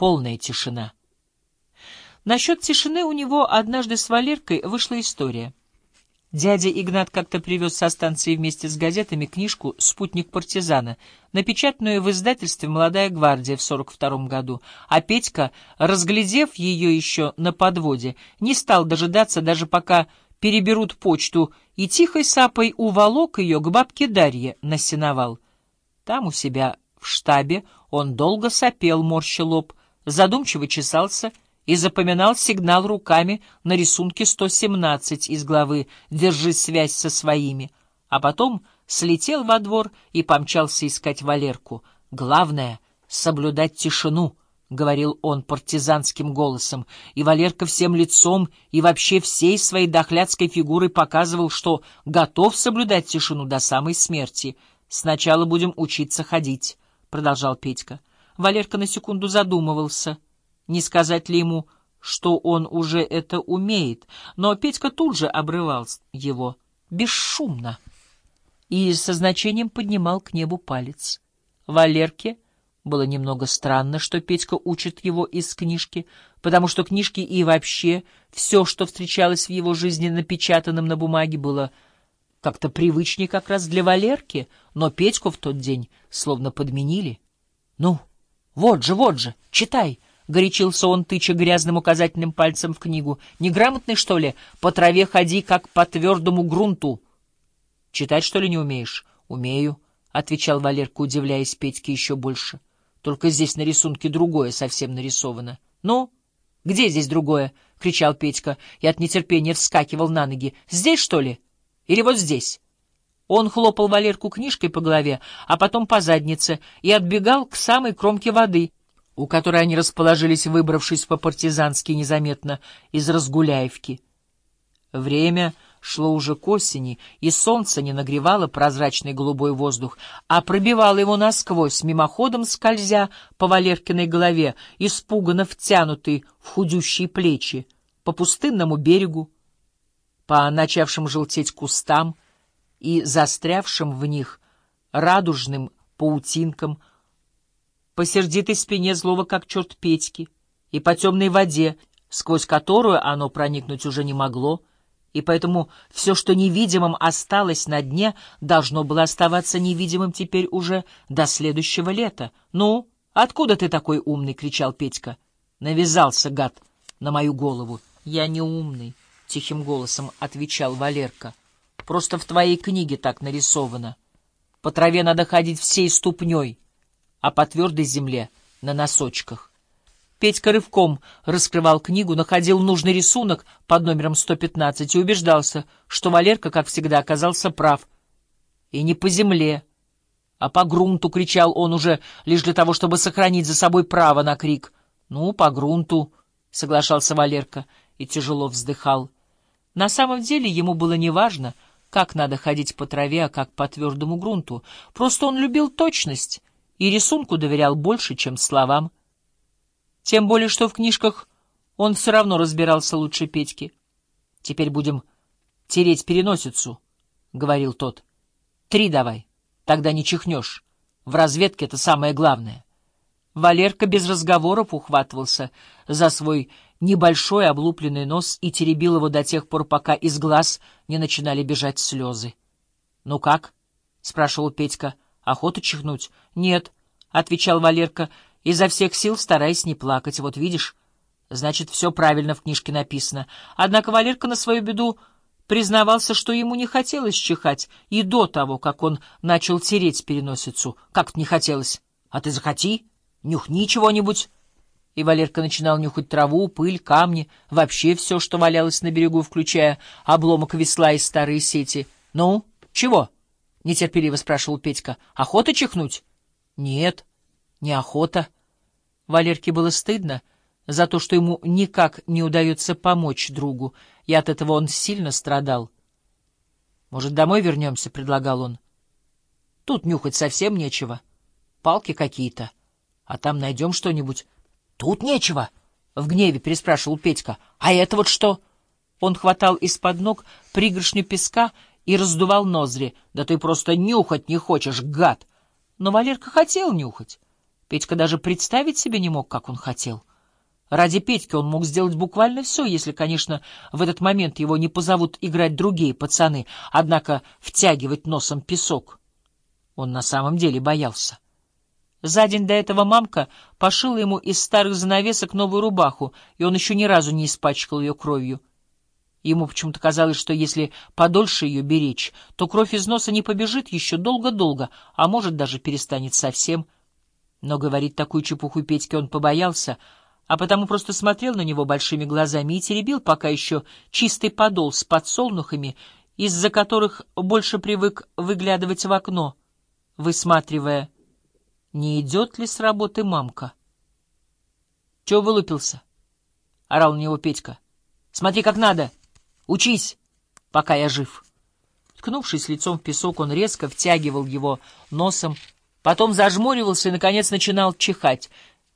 полная тишина. Насчет тишины у него однажды с Валеркой вышла история. Дядя Игнат как-то привез со станции вместе с газетами книжку «Спутник партизана», напечатанную в издательстве «Молодая гвардия» в 42 году, а Петька, разглядев ее еще на подводе, не стал дожидаться даже пока переберут почту, и тихой сапой уволок ее к бабке Дарье на сеновал. Там у себя в штабе он долго сопел, морщил лоб, задумчиво чесался и запоминал сигнал руками на рисунке 117 из главы «Держи связь со своими», а потом слетел во двор и помчался искать Валерку. Главное — соблюдать тишину —— говорил он партизанским голосом, и Валерка всем лицом и вообще всей своей дохлядской фигурой показывал, что готов соблюдать тишину до самой смерти. «Сначала будем учиться ходить», — продолжал Петька. Валерка на секунду задумывался, не сказать ли ему, что он уже это умеет, но Петька тут же обрывал его, бесшумно, и со значением поднимал к небу палец. Валерке — было немного странно, что Петька учит его из книжки, потому что книжки и вообще все, что встречалось в его жизни напечатанным на бумаге, было как-то привычнее как раз для Валерки, но Петьку в тот день словно подменили. — Ну, вот же, вот же, читай! — горячился он, тыча грязным указательным пальцем в книгу. — Неграмотный, что ли? По траве ходи, как по твердому грунту. — Читать, что ли, не умеешь? — Умею, — отвечал Валерка, удивляясь Петьке еще больше. — только здесь на рисунке другое совсем нарисовано. — Ну, где здесь другое? — кричал Петька и от нетерпения вскакивал на ноги. — Здесь, что ли? Или вот здесь? Он хлопал Валерку книжкой по голове, а потом по заднице, и отбегал к самой кромке воды, у которой они расположились, выбравшись по-партизански незаметно из Разгуляевки. Время шло уже к осени, и солнце не нагревало прозрачный голубой воздух, а пробивало его насквозь, мимоходом скользя по Валеркиной голове, испуганно втянутый в худющие плечи, по пустынному берегу, по начавшим желтеть кустам и застрявшим в них радужным паутинкам, по сердитой спине злого как черт Петьки и по темной воде, сквозь которую оно проникнуть уже не могло, и поэтому все, что невидимым осталось на дне, должно было оставаться невидимым теперь уже до следующего лета. — Ну, откуда ты такой умный? — кричал Петька. Навязался, гад, на мою голову. — Я не умный, — тихим голосом отвечал Валерка. — Просто в твоей книге так нарисовано. По траве надо ходить всей ступней, а по твердой земле — на носочках. Петька рывком раскрывал книгу, находил нужный рисунок под номером 115 и убеждался, что Валерка, как всегда, оказался прав. И не по земле, а по грунту, кричал он уже, лишь для того, чтобы сохранить за собой право на крик. «Ну, по грунту», — соглашался Валерка и тяжело вздыхал. На самом деле ему было неважно, как надо ходить по траве, а как по твердому грунту. Просто он любил точность и рисунку доверял больше, чем словам. Тем более, что в книжках он все равно разбирался лучше Петьки. — Теперь будем тереть переносицу, — говорил тот. — Три давай, тогда не чихнешь. В разведке это самое главное. Валерка без разговоров ухватывался за свой небольшой облупленный нос и теребил его до тех пор, пока из глаз не начинали бежать слезы. — Ну как? — спрашивал Петька. — Охота чихнуть? — Нет, — отвечал Валерка, — изо всех сил стараясь не плакать. Вот видишь, значит, все правильно в книжке написано. Однако Валерка на свою беду признавался, что ему не хотелось чихать, и до того, как он начал тереть переносицу. Как-то не хотелось. А ты захоти, нюхни чего-нибудь. И Валерка начинал нюхать траву, пыль, камни, вообще все, что валялось на берегу, включая обломок весла и старые сети. — Ну, чего? — нетерпеливо спрашивал Петька. — Охота чихнуть? — Нет, неохота. Валерке было стыдно за то, что ему никак не удается помочь другу, и от этого он сильно страдал. «Может, домой вернемся?» — предлагал он. «Тут нюхать совсем нечего. Палки какие-то. А там найдем что-нибудь». «Тут нечего!» — в гневе переспрашивал Петька. «А это вот что?» Он хватал из-под ног пригоршню песка и раздувал ноздри. «Да ты просто нюхать не хочешь, гад!» Но Валерка хотел нюхать. Петька даже представить себе не мог, как он хотел. Ради Петьки он мог сделать буквально все, если, конечно, в этот момент его не позовут играть другие пацаны, однако втягивать носом песок. Он на самом деле боялся. За день до этого мамка пошила ему из старых занавесок новую рубаху, и он еще ни разу не испачкал ее кровью. Ему почему-то казалось, что если подольше ее беречь, то кровь из носа не побежит еще долго-долго, а может, даже перестанет совсем. Но говорить такую чепуху Петьке он побоялся, а потому просто смотрел на него большими глазами и теребил пока еще чистый подол с подсолнухами, из-за которых больше привык выглядывать в окно, высматривая, не идет ли с работы мамка. — Чего вылупился? — орал на него Петька. — Смотри, как надо! — Учись, пока я жив. Ткнувшись лицом в песок, он резко втягивал его носом, потом зажмуривался и, наконец, начинал чихать.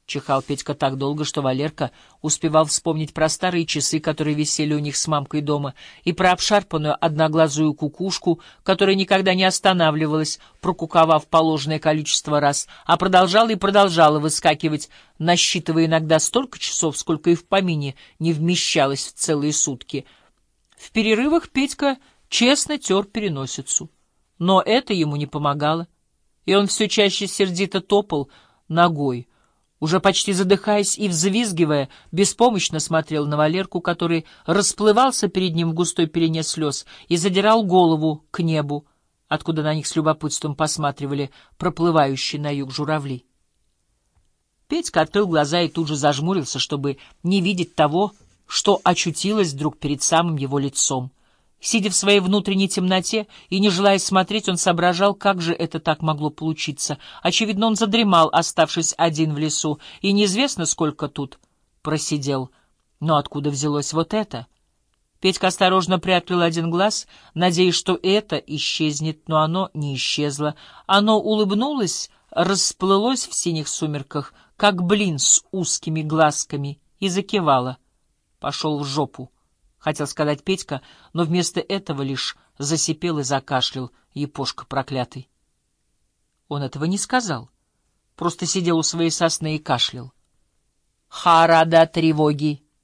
Чихал Петька так долго, что Валерка успевал вспомнить про старые часы, которые висели у них с мамкой дома, и про обшарпанную одноглазую кукушку, которая никогда не останавливалась, прокуковав положенное количество раз, а продолжала и продолжала выскакивать, насчитывая иногда столько часов, сколько и в помине не вмещалось в целые сутки — в перерывах Петька честно тер переносицу. Но это ему не помогало, и он все чаще сердито топал ногой, уже почти задыхаясь и взвизгивая, беспомощно смотрел на Валерку, который расплывался перед ним в густой пелене слез и задирал голову к небу, откуда на них с любопытством посматривали проплывающие на юг журавли. Петька открыл глаза и тут же зажмурился, чтобы не видеть того, что очутилось вдруг перед самым его лицом. Сидя в своей внутренней темноте и не желая смотреть, он соображал, как же это так могло получиться. Очевидно, он задремал, оставшись один в лесу, и неизвестно, сколько тут просидел. Но откуда взялось вот это? Петька осторожно приоткрыл один глаз, надеясь, что это исчезнет, но оно не исчезло. Оно улыбнулось, расплылось в синих сумерках, как блин с узкими глазками, и закивало. Пошел в жопу, хотел сказать Петька, но вместо этого лишь засипел и закашлял, епошка проклятый. Он этого не сказал, просто сидел у своей сосны и кашлял. Харада тревоги!